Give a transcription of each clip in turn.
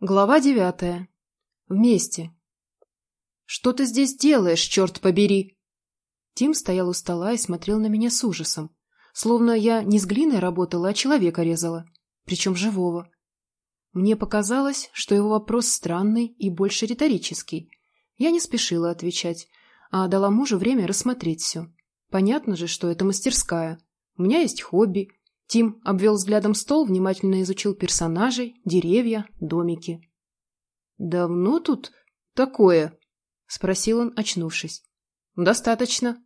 Глава девятая. Вместе. «Что ты здесь делаешь, черт побери?» Тим стоял у стола и смотрел на меня с ужасом, словно я не с глиной работала, а человека резала, причем живого. Мне показалось, что его вопрос странный и больше риторический. Я не спешила отвечать, а дала мужу время рассмотреть все. Понятно же, что это мастерская. У меня есть хобби, Тим обвел взглядом стол, внимательно изучил персонажей, деревья, домики. «Давно тут такое?» — спросил он, очнувшись. «Достаточно».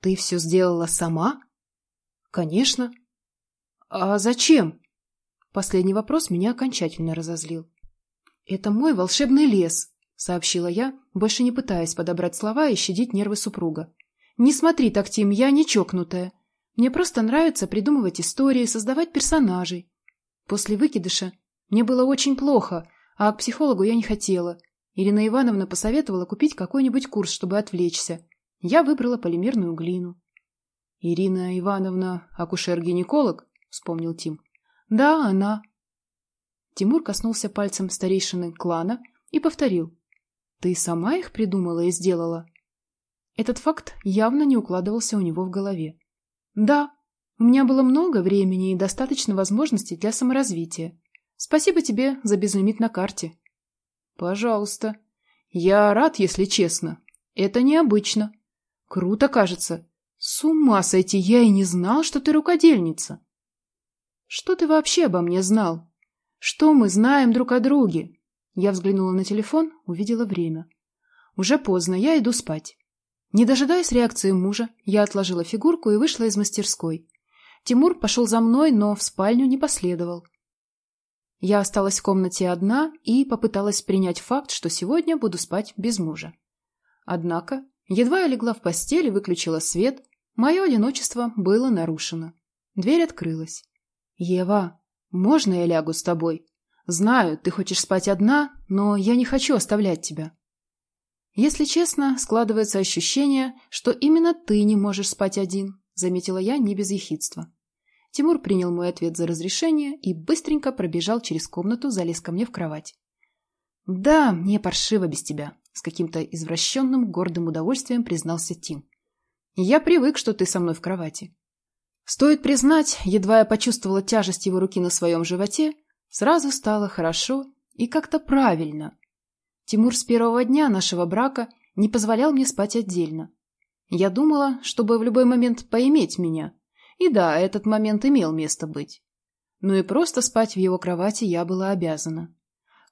«Ты все сделала сама?» «Конечно». «А зачем?» Последний вопрос меня окончательно разозлил. «Это мой волшебный лес», — сообщила я, больше не пытаясь подобрать слова и щадить нервы супруга. «Не смотри так, Тим, я не чокнутая. Мне просто нравится придумывать истории, создавать персонажей. После выкидыша мне было очень плохо, а к психологу я не хотела. Ирина Ивановна посоветовала купить какой-нибудь курс, чтобы отвлечься. Я выбрала полимерную глину. «Ирина Ивановна акушер-гинеколог?» — вспомнил Тим. «Да, она». Тимур коснулся пальцем старейшины клана и повторил. «Ты сама их придумала и сделала?» Этот факт явно не укладывался у него в голове. Да, у меня было много времени и достаточно возможностей для саморазвития. Спасибо тебе за безлимит на карте. Пожалуйста. Я рад, если честно. Это необычно. Круто, кажется. С ума сойти, я и не знал, что ты рукодельница. Что ты вообще обо мне знал? Что мы знаем друг о друге? Я взглянула на телефон, увидела время. Уже поздно, я иду спать. Не дожидаясь реакции мужа, я отложила фигурку и вышла из мастерской. Тимур пошел за мной, но в спальню не последовал. Я осталась в комнате одна и попыталась принять факт, что сегодня буду спать без мужа. Однако, едва я легла в постель и выключила свет, мое одиночество было нарушено. Дверь открылась. «Ева, можно я лягу с тобой? Знаю, ты хочешь спать одна, но я не хочу оставлять тебя». «Если честно, складывается ощущение, что именно ты не можешь спать один», — заметила я не без ехидства. Тимур принял мой ответ за разрешение и быстренько пробежал через комнату, залез ко мне в кровать. «Да, мне паршиво без тебя», — с каким-то извращенным гордым удовольствием признался Тим. «Я привык, что ты со мной в кровати». Стоит признать, едва я почувствовала тяжесть его руки на своем животе, сразу стало хорошо и как-то правильно, Тимур с первого дня нашего брака не позволял мне спать отдельно. Я думала, чтобы в любой момент поиметь меня. И да, этот момент имел место быть. Но и просто спать в его кровати я была обязана.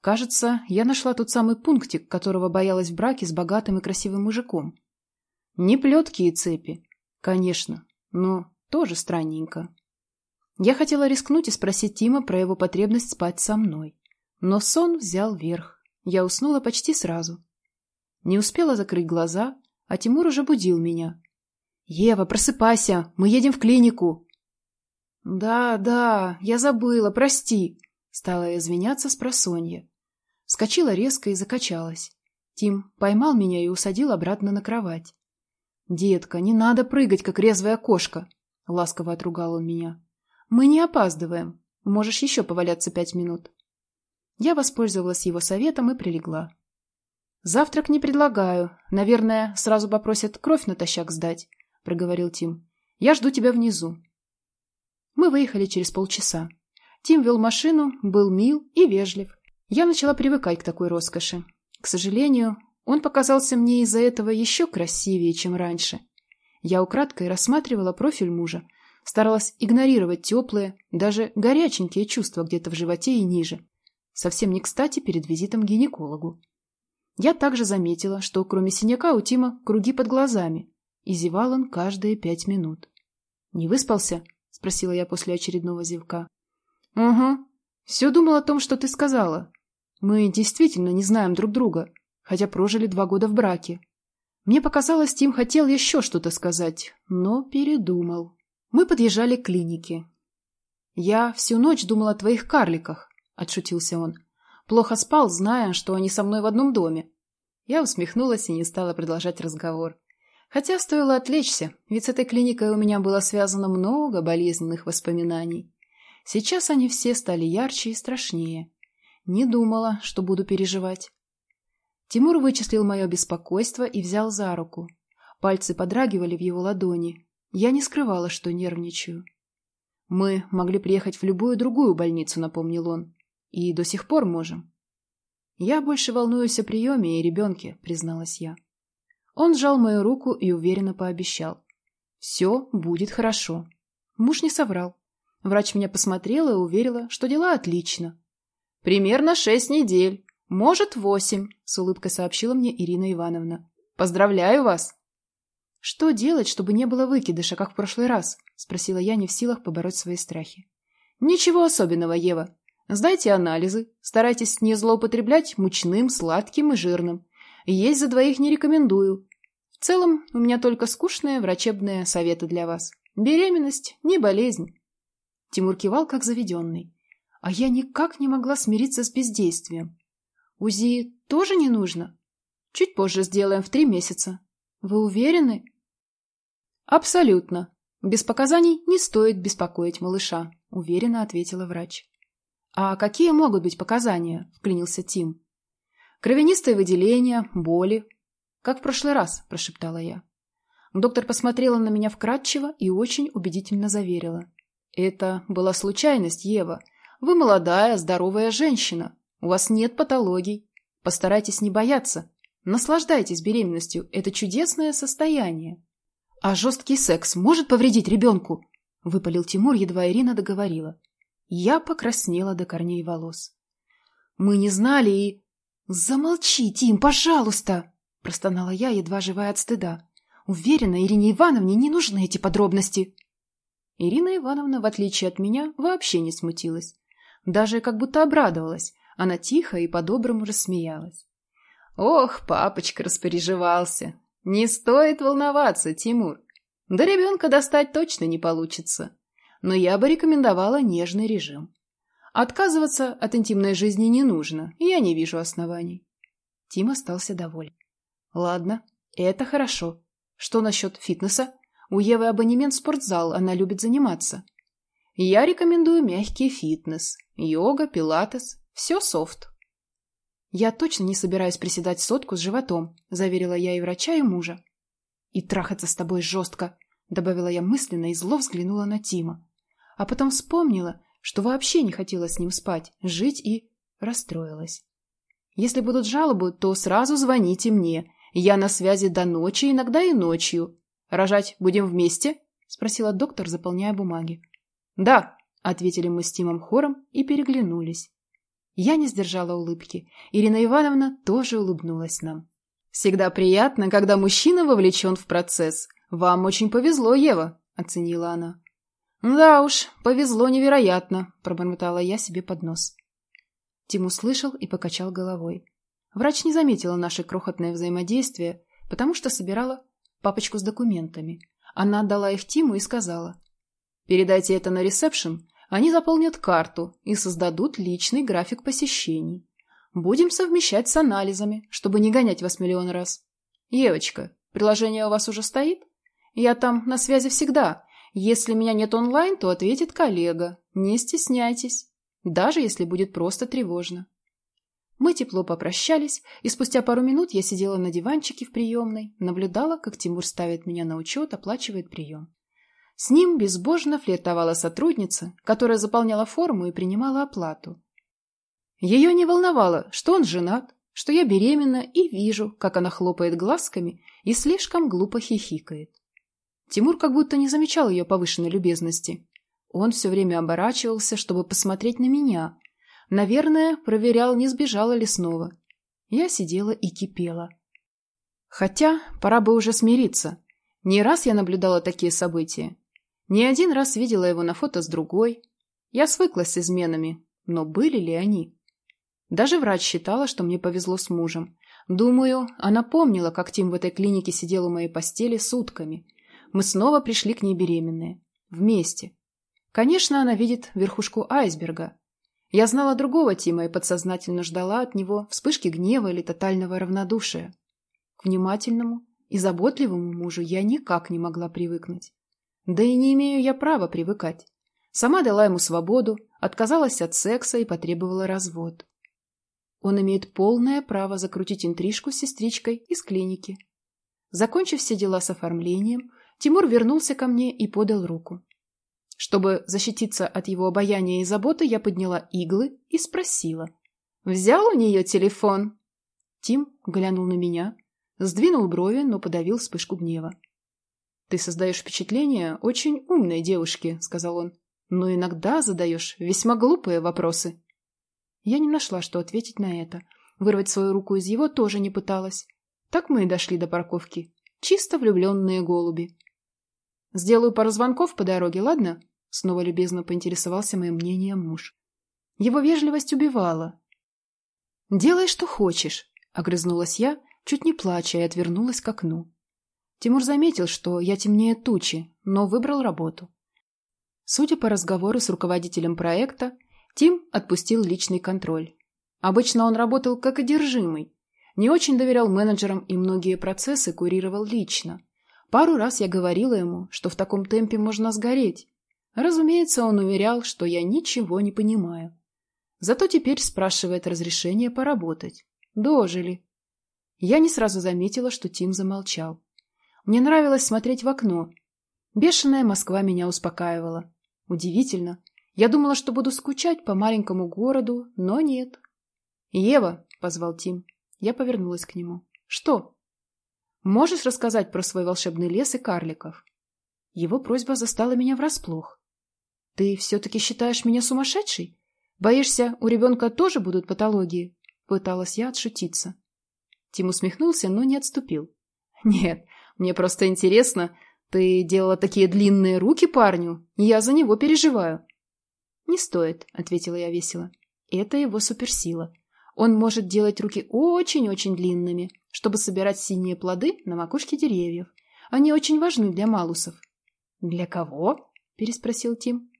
Кажется, я нашла тот самый пунктик, которого боялась в браке с богатым и красивым мужиком. Не плетки и цепи, конечно, но тоже странненько. Я хотела рискнуть и спросить Тима про его потребность спать со мной. Но сон взял верх. Я уснула почти сразу. Не успела закрыть глаза, а Тимур уже будил меня. «Ева, просыпайся, мы едем в клинику!» «Да, да, я забыла, прости!» Стала я извиняться с просонья. Вскочила резко и закачалась. Тим поймал меня и усадил обратно на кровать. «Детка, не надо прыгать, как резвая кошка!» — ласково отругал он меня. «Мы не опаздываем. Можешь еще поваляться пять минут». Я воспользовалась его советом и прилегла. «Завтрак не предлагаю. Наверное, сразу попросят кровь натощак сдать», — проговорил Тим. «Я жду тебя внизу». Мы выехали через полчаса. Тим вел машину, был мил и вежлив. Я начала привыкать к такой роскоши. К сожалению, он показался мне из-за этого еще красивее, чем раньше. Я украдкой рассматривала профиль мужа, старалась игнорировать теплые, даже горяченькие чувства где-то в животе и ниже. Совсем не кстати перед визитом к гинекологу. Я также заметила, что кроме синяка у Тима круги под глазами, и зевал он каждые пять минут. «Не выспался?» — спросила я после очередного зевка. «Угу. Все думал о том, что ты сказала. Мы действительно не знаем друг друга, хотя прожили два года в браке. Мне показалось, Тим хотел еще что-то сказать, но передумал. Мы подъезжали к клинике. Я всю ночь думал о твоих карликах, — отшутился он. «Плохо спал, зная, что они со мной в одном доме». Я усмехнулась и не стала продолжать разговор. Хотя стоило отвлечься, ведь с этой клиникой у меня было связано много болезненных воспоминаний. Сейчас они все стали ярче и страшнее. Не думала, что буду переживать. Тимур вычислил мое беспокойство и взял за руку. Пальцы подрагивали в его ладони. Я не скрывала, что нервничаю. «Мы могли приехать в любую другую больницу», — напомнил он. «И до сих пор можем». «Я больше волнуюсь о приеме и ребенке», — призналась я. Он сжал мою руку и уверенно пообещал. «Все будет хорошо». Муж не соврал. Врач меня посмотрела и уверила, что дела отлично. «Примерно шесть недель. Может, восемь», — с улыбкой сообщила мне Ирина Ивановна. «Поздравляю вас!» «Что делать, чтобы не было выкидыша, как в прошлый раз?» — спросила я, не в силах побороть свои страхи. «Ничего особенного, Ева. Сдайте анализы, старайтесь не злоупотреблять мучным, сладким и жирным. Есть за двоих не рекомендую. В целом, у меня только скучные врачебные советы для вас. Беременность – не болезнь. Тимур кивал, как заведенный. А я никак не могла смириться с бездействием. УЗИ тоже не нужно? Чуть позже сделаем, в три месяца. Вы уверены? Абсолютно. Без показаний не стоит беспокоить малыша, уверенно ответила врач. «А какие могут быть показания?» – вклинился Тим. «Кровянистое выделение, боли». «Как в прошлый раз», – прошептала я. Доктор посмотрела на меня вкратчиво и очень убедительно заверила. «Это была случайность, Ева. Вы молодая, здоровая женщина. У вас нет патологий. Постарайтесь не бояться. Наслаждайтесь беременностью. Это чудесное состояние». «А жесткий секс может повредить ребенку?» – выпалил Тимур, едва Ирина договорила. Я покраснела до корней волос. «Мы не знали и...» «Замолчи, Тим, пожалуйста!» – простонала я, едва живая от стыда. «Уверена, Ирине Ивановне не нужны эти подробности». Ирина Ивановна, в отличие от меня, вообще не смутилась. Даже как будто обрадовалась. Она тихо и по-доброму рассмеялась. «Ох, папочка распереживался. Не стоит волноваться, Тимур. До ребенка достать точно не получится но я бы рекомендовала нежный режим. Отказываться от интимной жизни не нужно, я не вижу оснований. Тим остался доволен. Ладно, это хорошо. Что насчет фитнеса? У Евы абонемент в спортзал, она любит заниматься. Я рекомендую мягкий фитнес. Йога, пилатес, все софт. Я точно не собираюсь приседать сотку с животом, заверила я и врача, и мужа. И трахаться с тобой жестко, добавила я мысленно и зло взглянула на Тима а потом вспомнила, что вообще не хотела с ним спать, жить и расстроилась. Если будут жалобы, то сразу звоните мне. Я на связи до ночи, иногда и ночью. Рожать будем вместе? Спросила доктор, заполняя бумаги. Да, ответили мы с Тимом хором и переглянулись. Я не сдержала улыбки. Ирина Ивановна тоже улыбнулась нам. «Всегда приятно, когда мужчина вовлечен в процесс. Вам очень повезло, Ева», — оценила она. «Да уж, повезло невероятно», — пробормотала я себе под нос. Тим услышал и покачал головой. Врач не заметила наше крохотное взаимодействие, потому что собирала папочку с документами. Она отдала их Тиму и сказала. «Передайте это на ресепшн, они заполнят карту и создадут личный график посещений. Будем совмещать с анализами, чтобы не гонять вас миллион раз. Евочка, приложение у вас уже стоит? Я там на связи всегда, если меня нет онлайн, то ответит коллега. Не стесняйтесь. Даже если будет просто тревожно. Мы тепло попрощались, и спустя пару минут я сидела на диванчике в приемной, наблюдала, как Тимур ставит меня на учет, оплачивает прием. С ним безбожно флиртовала сотрудница, которая заполняла форму и принимала оплату. Ее не волновало, что он женат, что я беременна и вижу, как она хлопает глазками и слишком глупо хихикает. Тимур как будто не замечал ее повышенной любезности. Он все время оборачивался, чтобы посмотреть на меня. Наверное, проверял, не сбежала ли снова. Я сидела и кипела. Хотя пора бы уже смириться. Не раз я наблюдала такие события. Не один раз видела его на фото с другой. Я свыклась с изменами, но были ли они? Даже врач считала, что мне повезло с мужем. Думаю, она помнила, как Тим в этой клинике сидел у моей постели сутками, мы снова пришли к ней беременные. Вместе. Конечно, она видит верхушку айсберга. Я знала другого Тима и подсознательно ждала от него вспышки гнева или тотального равнодушия. К внимательному и заботливому мужу я никак не могла привыкнуть. Да и не имею я права привыкать. Сама дала ему свободу, отказалась от секса и потребовала развод. Он имеет полное право закрутить интрижку с сестричкой из клиники. Закончив все дела с оформлением, Тимур вернулся ко мне и подал руку. Чтобы защититься от его обаяния и заботы, я подняла иглы и спросила. «Взял у нее телефон?» Тим глянул на меня, сдвинул брови, но подавил вспышку гнева. «Ты создаешь впечатление очень умной девушки», — сказал он, «но иногда задаешь весьма глупые вопросы». Я не нашла, что ответить на это. Вырвать свою руку из его тоже не пыталась. Так мы и дошли до парковки. Чисто влюбленные голуби. «Сделаю пару звонков по дороге, ладно?» Снова любезно поинтересовался моим мнением муж. Его вежливость убивала. «Делай, что хочешь», — огрызнулась я, чуть не плача, и отвернулась к окну. Тимур заметил, что я темнее тучи, но выбрал работу. Судя по разговору с руководителем проекта, Тим отпустил личный контроль. Обычно он работал как одержимый. Не очень доверял менеджерам и многие процессы курировал лично. Пару раз я говорила ему, что в таком темпе можно сгореть, Разумеется, он уверял, что я ничего не понимаю. Зато теперь спрашивает разрешение поработать. Дожили. Я не сразу заметила, что Тим замолчал. Мне нравилось смотреть в окно. Бешеная Москва меня успокаивала. Удивительно. Я думала, что буду скучать по маленькому городу, но нет. «Ева», — позвал Тим. Я повернулась к нему. «Что?» «Можешь рассказать про свой волшебный лес и карликов?» Его просьба застала меня врасплох. «Ты все-таки считаешь меня сумасшедшей? Боишься, у ребенка тоже будут патологии?» Пыталась я отшутиться. Тим усмехнулся, но не отступил. «Нет, мне просто интересно. Ты делала такие длинные руки парню. Я за него переживаю». «Не стоит», — ответила я весело. «Это его суперсила. Он может делать руки очень-очень длинными, чтобы собирать синие плоды на макушке деревьев. Они очень важны для малусов». «Для кого?» — переспросил Тим.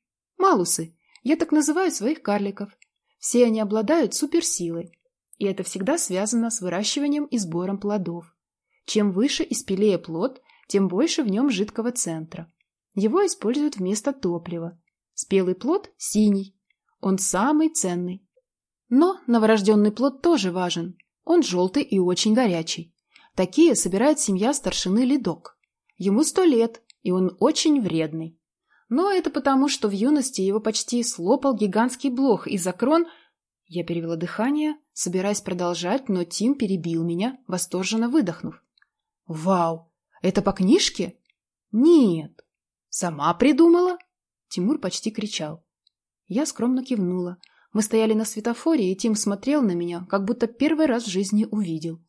Малусы. Я так называю своих карликов. Все они обладают суперсилой. И это всегда связано с выращиванием и сбором плодов. Чем выше и спелее плод, тем больше в нем жидкого центра. Его используют вместо топлива. Спелый плод – синий. Он самый ценный. Но новорожденный плод тоже важен. Он желтый и очень горячий. Такие собирает семья старшины Ледок. Ему сто лет, и он очень вредный. Но это потому, что в юности его почти слопал гигантский блох из-за крон... Я перевела дыхание, собираясь продолжать, но Тим перебил меня, восторженно выдохнув. «Вау! Это по книжке?» «Нет». «Сама придумала?» Тимур почти кричал. Я скромно кивнула. Мы стояли на светофоре, и Тим смотрел на меня, как будто первый раз в жизни увидел.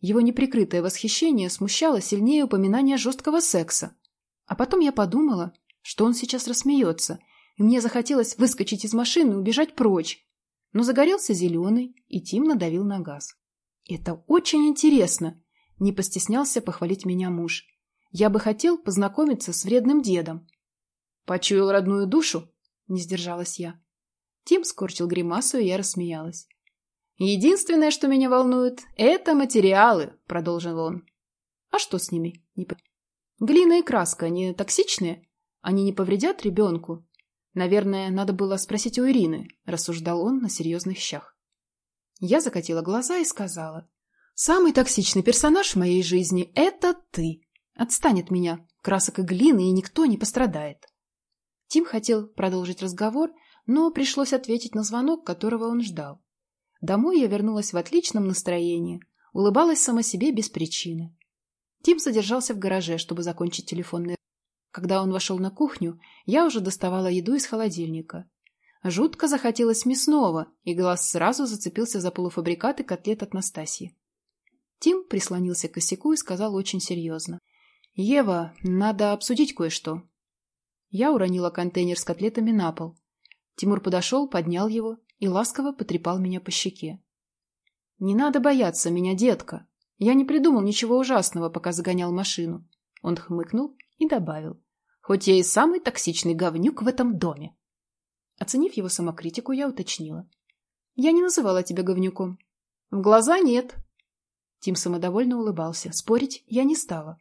Его неприкрытое восхищение смущало сильнее упоминания жесткого секса. А потом я подумала, что он сейчас рассмеется, и мне захотелось выскочить из машины и убежать прочь. Но загорелся зеленый, и Тим надавил на газ. «Это очень интересно!» — не постеснялся похвалить меня муж. «Я бы хотел познакомиться с вредным дедом». «Почуял родную душу?» — не сдержалась я. Тим скорчил гримасу, и я рассмеялась. «Единственное, что меня волнует, — это материалы», — продолжил он. «А что с ними?» «Глина и краска, они токсичные?» Они не повредят ребенку? Наверное, надо было спросить у Ирины, рассуждал он на серьезных щах. Я закатила глаза и сказала. Самый токсичный персонаж в моей жизни — это ты. Отстань от меня, красок и глины, и никто не пострадает. Тим хотел продолжить разговор, но пришлось ответить на звонок, которого он ждал. Домой я вернулась в отличном настроении, улыбалась сама себе без причины. Тим задержался в гараже, чтобы закончить телефонный когда он вошел на кухню, я уже доставала еду из холодильника. Жутко захотелось мясного, и глаз сразу зацепился за полуфабрикаты котлет от Настасьи. Тим прислонился к косяку и сказал очень серьезно. «Ева, надо обсудить кое-что». Я уронила контейнер с котлетами на пол. Тимур подошел, поднял его и ласково потрепал меня по щеке. «Не надо бояться меня, детка. Я не придумал ничего ужасного, пока загонял машину». Он хмыкнул и добавил. Хоть я и самый токсичный говнюк в этом доме. Оценив его самокритику, я уточнила. Я не называла тебя говнюком. В глаза нет. Тим самодовольно улыбался. Спорить я не стала.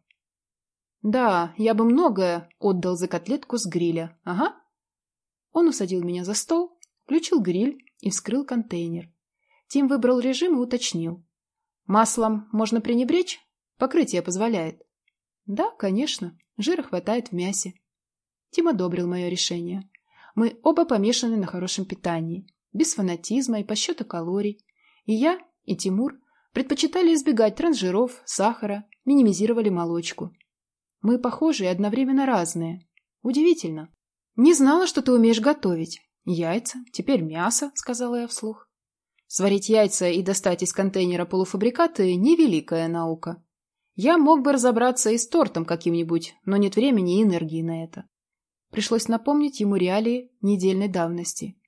Да, я бы многое отдал за котлетку с гриля. Ага. Он усадил меня за стол, включил гриль и вскрыл контейнер. Тим выбрал режим и уточнил. Маслом можно пренебречь? Покрытие позволяет. Да, конечно. Жира хватает в мясе. Тим одобрил мое решение. Мы оба помешаны на хорошем питании, без фанатизма и подсчета калорий. И я, и Тимур предпочитали избегать транжиров, сахара, минимизировали молочку. Мы похожи и одновременно разные. Удивительно. Не знала, что ты умеешь готовить. Яйца, теперь мясо, сказала я вслух. Сварить яйца и достать из контейнера полуфабрикаты – невеликая наука. Я мог бы разобраться и с тортом каким-нибудь, но нет времени и энергии на это. Пришлось напомнить ему реалии недельной давности.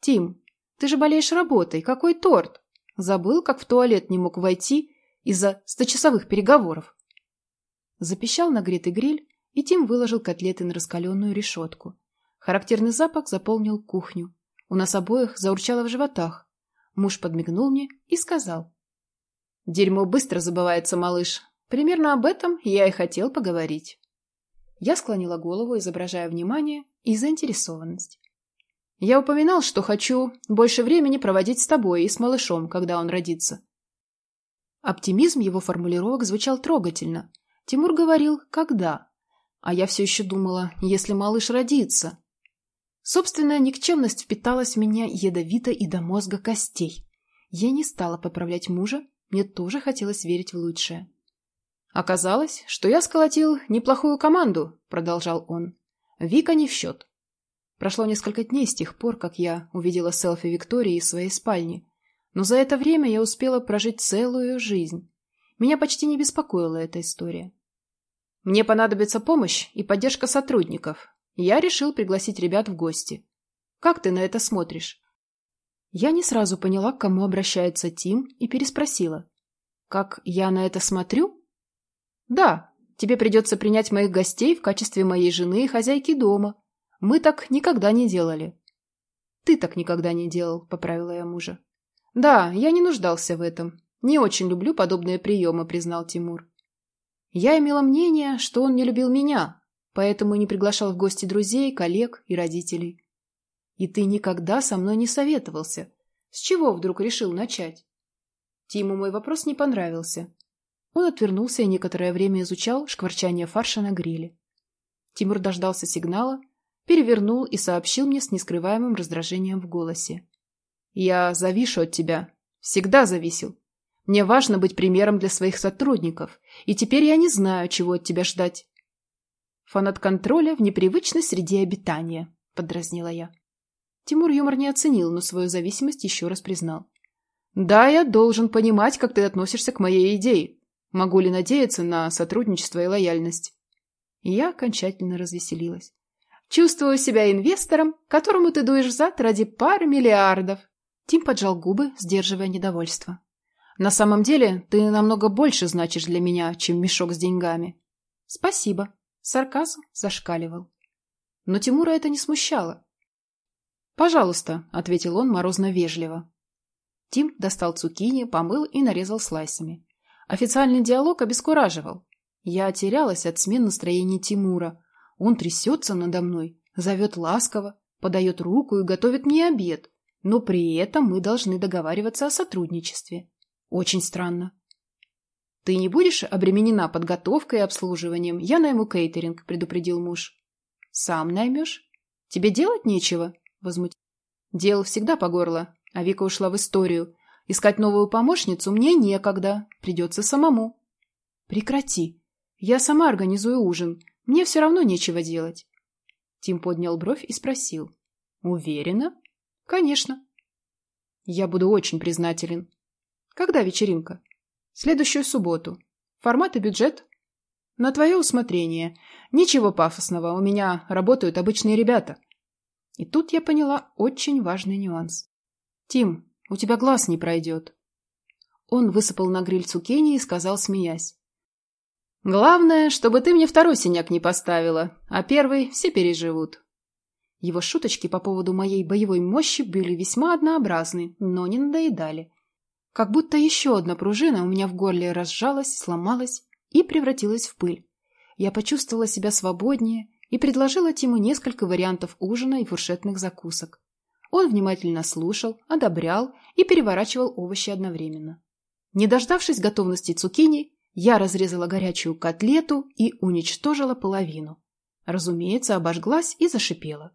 «Тим, ты же болеешь работой. Какой торт?» Забыл, как в туалет не мог войти из-за сточасовых переговоров. Запищал нагретый гриль, и Тим выложил котлеты на раскаленную решетку. Характерный запах заполнил кухню. У нас обоих заурчало в животах. Муж подмигнул мне и сказал. «Дерьмо быстро забывается, малыш. Примерно об этом я и хотел поговорить». Я склонила голову, изображая внимание и заинтересованность. «Я упоминал, что хочу больше времени проводить с тобой и с малышом, когда он родится». Оптимизм его формулировок звучал трогательно. Тимур говорил «когда?», а я все еще думала «если малыш родится». Собственная никчемность впиталась в меня ядовито и до мозга костей. Я не стала поправлять мужа, мне тоже хотелось верить в лучшее. «Оказалось, что я сколотил неплохую команду», — продолжал он. «Вика не в счет». Прошло несколько дней с тех пор, как я увидела селфи Виктории из своей спальни, но за это время я успела прожить целую жизнь. Меня почти не беспокоила эта история. Мне понадобится помощь и поддержка сотрудников, я решил пригласить ребят в гости. Как ты на это смотришь? Я не сразу поняла, к кому обращается Тим, и переспросила. Как я на это смотрю? Да, тебе придется принять моих гостей в качестве моей жены и хозяйки дома. Мы так никогда не делали. Ты так никогда не делал, поправила я мужа. Да, я не нуждался в этом. Не очень люблю подобные приемы, признал Тимур. Я имела мнение, что он не любил меня, поэтому не приглашал в гости друзей, коллег и родителей. И ты никогда со мной не советовался. С чего вдруг решил начать? Тиму мой вопрос не понравился. Он отвернулся и некоторое время изучал шкварчание фарша на гриле. Тимур дождался сигнала, перевернул и сообщил мне с нескрываемым раздражением в голосе. «Я завишу от тебя. Всегда зависел. Мне важно быть примером для своих сотрудников, и теперь я не знаю, чего от тебя ждать. Фанат контроля в непривычной среде обитания, подразнила я. Тимур юмор не оценил, но свою зависимость еще раз признал. Да, я должен понимать, как ты относишься к моей идее. Могу ли надеяться на сотрудничество и лояльность? Я окончательно развеселилась. Чувствую себя инвестором, которому ты дуешь зад ради пары миллиардов. Тим поджал губы, сдерживая недовольство. На самом деле, ты намного больше значишь для меня, чем мешок с деньгами. Спасибо. Сарказм зашкаливал. Но Тимура это не смущало. «Пожалуйста», — ответил он морозно-вежливо. Тим достал цукини, помыл и нарезал слайсами. Официальный диалог обескураживал. Я терялась от смен настроения Тимура. Он трясется надо мной, зовет ласково, подает руку и готовит мне обед, но при этом мы должны договариваться о сотрудничестве. Очень странно. «Ты не будешь обременена подготовкой и обслуживанием. Я найму кейтеринг», — предупредил муж. «Сам наймешь? Тебе делать нечего?» — возмутил. «Дел всегда по горло, а Вика ушла в историю. Искать новую помощницу мне некогда. Придется самому». «Прекрати. Я сама организую ужин. Мне все равно нечего делать». Тим поднял бровь и спросил. «Уверена?» «Конечно». «Я буду очень признателен». «Когда вечеринка?» Следующую субботу. Формат и бюджет? На твое усмотрение. Ничего пафосного, у меня работают обычные ребята. И тут я поняла очень важный нюанс. Тим, у тебя глаз не пройдет. Он высыпал на гриль цукини и сказал, смеясь. Главное, чтобы ты мне второй синяк не поставила, а первый все переживут. Его шуточки по поводу моей боевой мощи были весьма однообразны, но не надоедали. Как будто еще одна пружина у меня в горле разжалась, сломалась и превратилась в пыль. Я почувствовала себя свободнее и предложила Тиму несколько вариантов ужина и фуршетных закусок. Он внимательно слушал, одобрял и переворачивал овощи одновременно. Не дождавшись готовности цукини, я разрезала горячую котлету и уничтожила половину. Разумеется, обожглась и зашипела.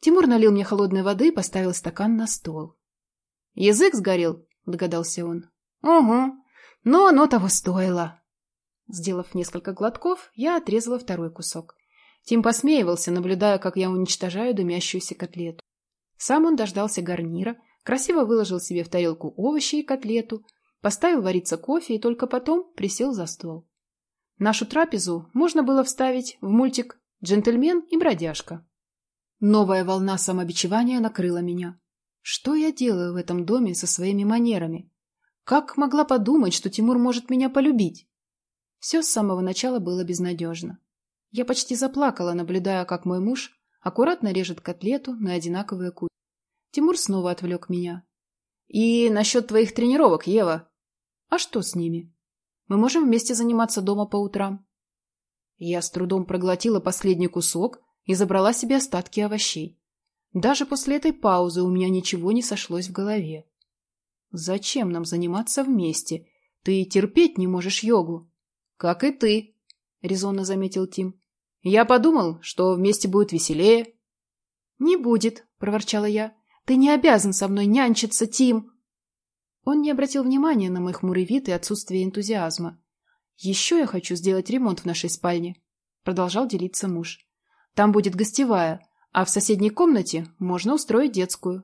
Тимур налил мне холодной воды и поставил стакан на стол. «Язык сгорел?» — догадался он. «Угу, но оно того стоило». Сделав несколько глотков, я отрезала второй кусок. Тим посмеивался, наблюдая, как я уничтожаю дымящуюся котлету. Сам он дождался гарнира, красиво выложил себе в тарелку овощи и котлету, поставил вариться кофе и только потом присел за стол. Нашу трапезу можно было вставить в мультик «Джентльмен и бродяжка». Новая волна самобичевания накрыла меня. Что я делаю в этом доме со своими манерами? Как могла подумать, что Тимур может меня полюбить? Все с самого начала было безнадежно. Я почти заплакала, наблюдая, как мой муж аккуратно режет котлету на одинаковые куски. Тимур снова отвлек меня. «И насчет твоих тренировок, Ева?» «А что с ними? Мы можем вместе заниматься дома по утрам». Я с трудом проглотила последний кусок и забрала себе остатки овощей. Даже после этой паузы у меня ничего не сошлось в голове. «Зачем нам заниматься вместе? Ты терпеть не можешь йогу». «Как и ты», — резонно заметил Тим. «Я подумал, что вместе будет веселее». «Не будет», — проворчала я. Ты не обязан со мной нянчиться, Тим!» Он не обратил внимания на мой хмурый вид и отсутствие энтузиазма. «Еще я хочу сделать ремонт в нашей спальне», — продолжал делиться муж. «Там будет гостевая, а в соседней комнате можно устроить детскую».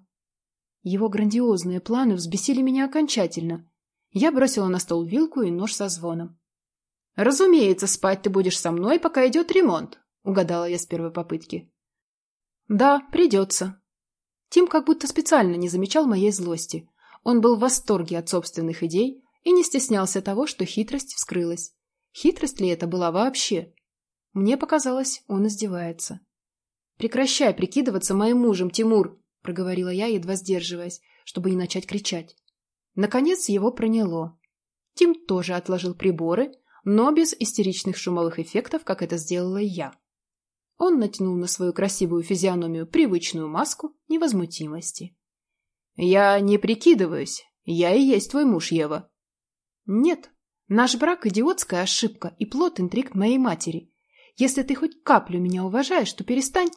Его грандиозные планы взбесили меня окончательно. Я бросила на стол вилку и нож со звоном. «Разумеется, спать ты будешь со мной, пока идет ремонт», — угадала я с первой попытки. «Да, придется», Тим как будто специально не замечал моей злости. Он был в восторге от собственных идей и не стеснялся того, что хитрость вскрылась. Хитрость ли это была вообще? Мне показалось, он издевается. «Прекращай прикидываться моим мужем, Тимур!» — проговорила я, едва сдерживаясь, чтобы не начать кричать. Наконец его проняло. Тим тоже отложил приборы, но без истеричных шумовых эффектов, как это сделала я. Он натянул на свою красивую физиономию привычную маску невозмутимости. «Я не прикидываюсь. Я и есть твой муж, Ева». «Нет, наш брак – идиотская ошибка и плод интриг моей матери. Если ты хоть каплю меня уважаешь, то перестань...»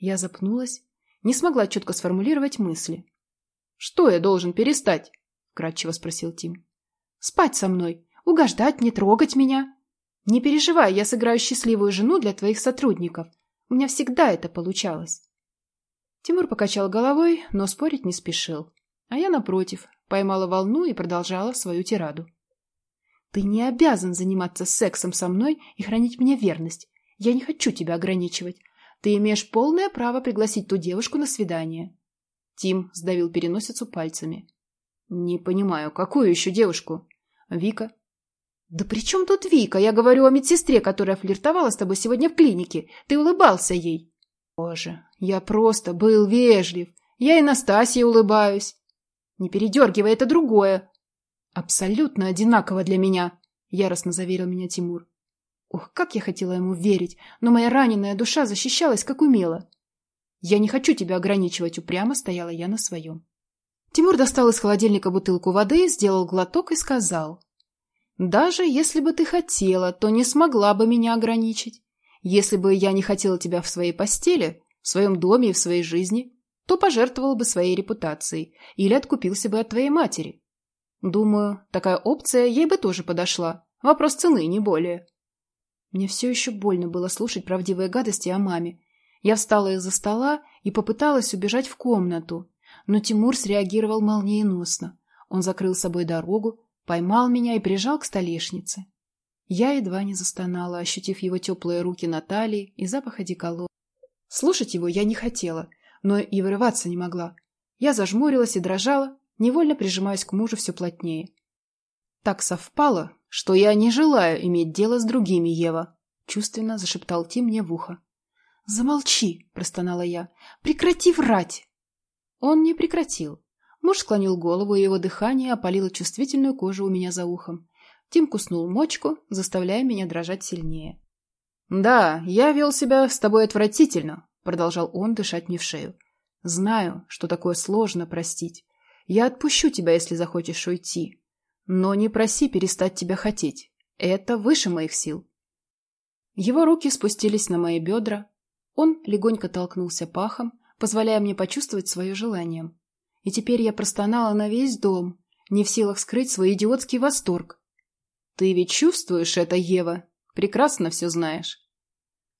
Я запнулась, не смогла четко сформулировать мысли. «Что я должен перестать?» – кратчево спросил Тим. «Спать со мной, угождать мне, трогать меня». Не переживай, я сыграю счастливую жену для твоих сотрудников. У меня всегда это получалось. Тимур покачал головой, но спорить не спешил. А я, напротив, поймала волну и продолжала свою тираду. Ты не обязан заниматься сексом со мной и хранить мне верность. Я не хочу тебя ограничивать. Ты имеешь полное право пригласить ту девушку на свидание. Тим сдавил переносицу пальцами. Не понимаю, какую еще девушку? Вика, «Да при чем тут Вика? Я говорю о медсестре, которая флиртовала с тобой сегодня в клинике. Ты улыбался ей». «Боже, я просто был вежлив. Я и Настасье улыбаюсь». «Не передергивай, это другое». «Абсолютно одинаково для меня», — яростно заверил меня Тимур. Ух, как я хотела ему верить, но моя раненая душа защищалась, как умела. «Я не хочу тебя ограничивать», — упрямо стояла я на своем. Тимур достал из холодильника бутылку воды, сделал глоток и сказал. Даже если бы ты хотела, то не смогла бы меня ограничить. Если бы я не хотела тебя в своей постели, в своем доме и в своей жизни, то пожертвовал бы своей репутацией или откупился бы от твоей матери. Думаю, такая опция ей бы тоже подошла. Вопрос цены, не более. Мне все еще больно было слушать правдивые гадости о маме. Я встала из-за стола и попыталась убежать в комнату, но Тимур среагировал молниеносно. Он закрыл собой дорогу, поймал меня и прижал к столешнице. Я едва не застонала, ощутив его теплые руки на талии и запах одеколона. Слушать его я не хотела, но и вырываться не могла. Я зажмурилась и дрожала, невольно прижимаясь к мужу все плотнее. Так совпало, что я не желаю иметь дело с другими, Ева, чувственно зашептал Тим мне в ухо. Замолчи, простонала я. Прекрати врать. Он не прекратил. Муж склонил голову, и его дыхание опалило чувствительную кожу у меня за ухом. Тим куснул мочку, заставляя меня дрожать сильнее. «Да, я вел себя с тобой отвратительно», — продолжал он дышать мне в шею. Знаю, что такое сложно простить. Я отпущу тебя, если захочешь уйти. Но не проси перестать тебя хотеть. Это выше моих сил. Его руки спустились на мои бедра. Он легонько толкнулся пахом, позволяя мне почувствовать свое желание. И теперь я простонала на весь дом, не в силах скрыть свой идиотский восторг. «Ты ведь чувствуешь это, Ева? Прекрасно все знаешь».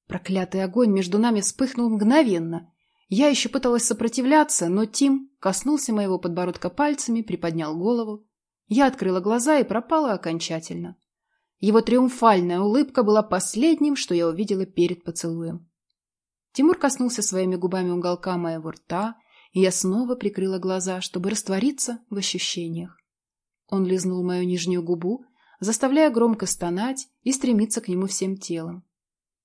Проклятый огонь между нами вспыхнул мгновенно. Я еще пыталась сопротивляться, но Тим коснулся моего подбородка пальцами, приподнял голову. Я открыла глаза и пропала окончательно. Его триумфальная улыбка была последним, что я увидела перед поцелуем. Тимур коснулся своими губами уголка моего рта, и я снова прикрыла глаза, чтобы раствориться в ощущениях. Он лизнул мою нижнюю губу, заставляя громко стонать и стремиться к нему всем телом.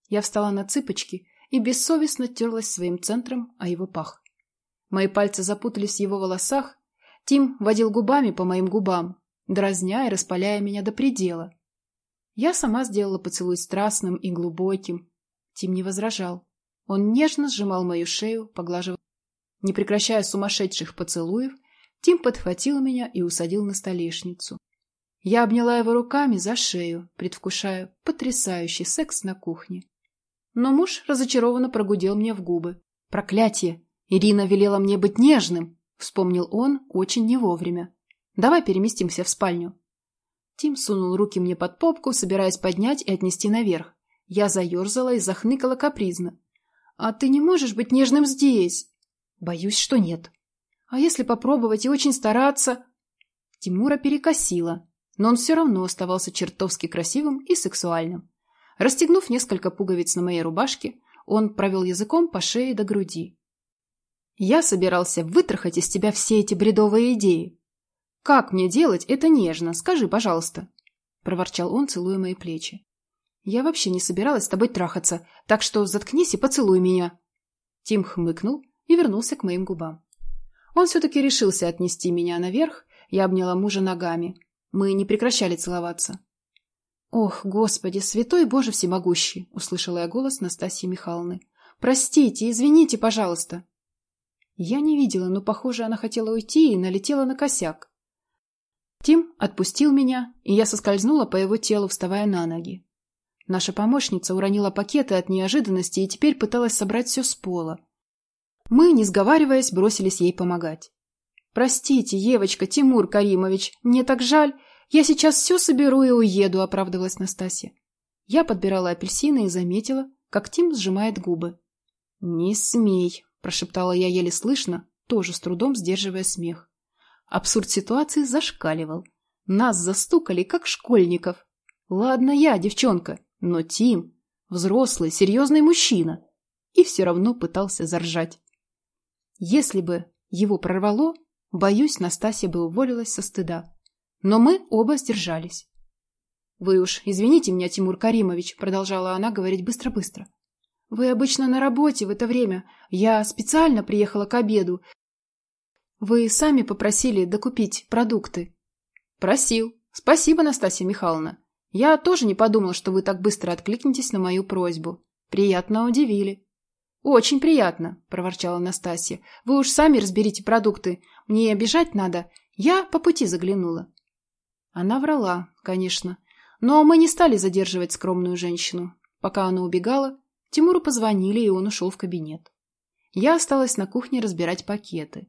Я встала на цыпочки и бессовестно терлась своим центром о его пах. Мои пальцы запутались в его волосах, Тим водил губами по моим губам, дразня и распаляя меня до предела. Я сама сделала поцелуй страстным и глубоким. Тим не возражал. Он нежно сжимал мою шею, поглаживая. Не прекращая сумасшедших поцелуев, Тим подхватил меня и усадил на столешницу. Я обняла его руками за шею, предвкушая потрясающий секс на кухне. Но муж разочарованно прогудел мне в губы. «Проклятие! Ирина велела мне быть нежным!» — вспомнил он очень не вовремя. «Давай переместимся в спальню». Тим сунул руки мне под попку, собираясь поднять и отнести наверх. Я заерзала и захныкала капризно. «А ты не можешь быть нежным здесь?» «Боюсь, что нет». «А если попробовать и очень стараться?» Тимура перекосила, но он все равно оставался чертовски красивым и сексуальным. Расстегнув несколько пуговиц на моей рубашке, он провел языком по шее до груди. «Я собирался вытрахать из тебя все эти бредовые идеи. Как мне делать это нежно, скажи, пожалуйста», — проворчал он, целуя мои плечи. «Я вообще не собиралась с тобой трахаться, так что заткнись и поцелуй меня». Тим хмыкнул и вернулся к моим губам. Он все-таки решился отнести меня наверх, я обняла мужа ногами. Мы не прекращали целоваться. «Ох, Господи, святой Боже всемогущий!» — услышала я голос Настасьи Михайловны. «Простите, извините, пожалуйста!» Я не видела, но, похоже, она хотела уйти и налетела на косяк. Тим отпустил меня, и я соскользнула по его телу, вставая на ноги. Наша помощница уронила пакеты от неожиданности и теперь пыталась собрать все с пола. Мы, не сговариваясь, бросились ей помогать. «Простите, Евочка, Тимур Каримович, мне так жаль. Я сейчас все соберу и уеду», — оправдывалась Настасья. Я подбирала апельсины и заметила, как Тим сжимает губы. «Не смей», — прошептала я еле слышно, тоже с трудом сдерживая смех. Абсурд ситуации зашкаливал. Нас застукали, как школьников. Ладно я, девчонка, но Тим — взрослый, серьезный мужчина. И все равно пытался заржать. Если бы его прорвало, боюсь, Настасья бы уволилась со стыда. Но мы оба сдержались. «Вы уж извините меня, Тимур Каримович», — продолжала она говорить быстро-быстро. «Вы обычно на работе в это время. Я специально приехала к обеду. Вы сами попросили докупить продукты». «Просил. Спасибо, Настасья Михайловна. Я тоже не подумала, что вы так быстро откликнетесь на мою просьбу. Приятно удивили». «Очень приятно», — проворчала Настасья. «Вы уж сами разберите продукты. Мне бежать надо. Я по пути заглянула». Она врала, конечно. Но мы не стали задерживать скромную женщину. Пока она убегала, Тимуру позвонили, и он ушел в кабинет. Я осталась на кухне разбирать пакеты.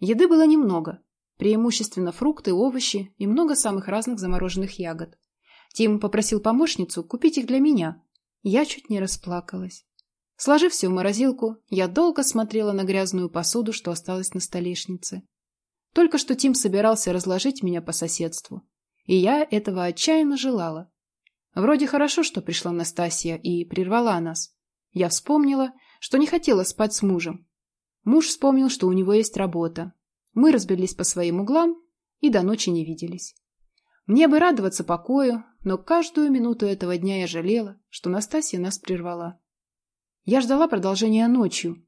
Еды было немного. Преимущественно фрукты, овощи и много самых разных замороженных ягод. Тим попросил помощницу купить их для меня. Я чуть не расплакалась. Сложив все в морозилку, я долго смотрела на грязную посуду, что осталось на столешнице. Только что Тим собирался разложить меня по соседству. И я этого отчаянно желала. Вроде хорошо, что пришла Настасья и прервала нас. Я вспомнила, что не хотела спать с мужем. Муж вспомнил, что у него есть работа. Мы разбились по своим углам и до ночи не виделись. Мне бы радоваться покою, но каждую минуту этого дня я жалела, что Настасья нас прервала. Я ждала продолжения ночью.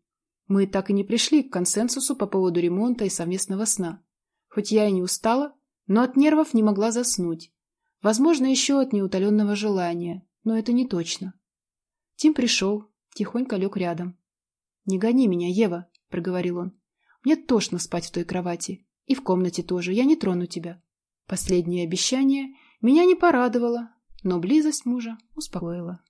Мы так и не пришли к консенсусу по поводу ремонта и совместного сна. Хоть я и не устала, но от нервов не могла заснуть. Возможно, еще от неутоленного желания, но это не точно. Тим пришел, тихонько лег рядом. «Не гони меня, Ева!» — проговорил он. «Мне тошно спать в той кровати. И в комнате тоже. Я не трону тебя». Последнее обещание меня не порадовало, но близость мужа успокоила.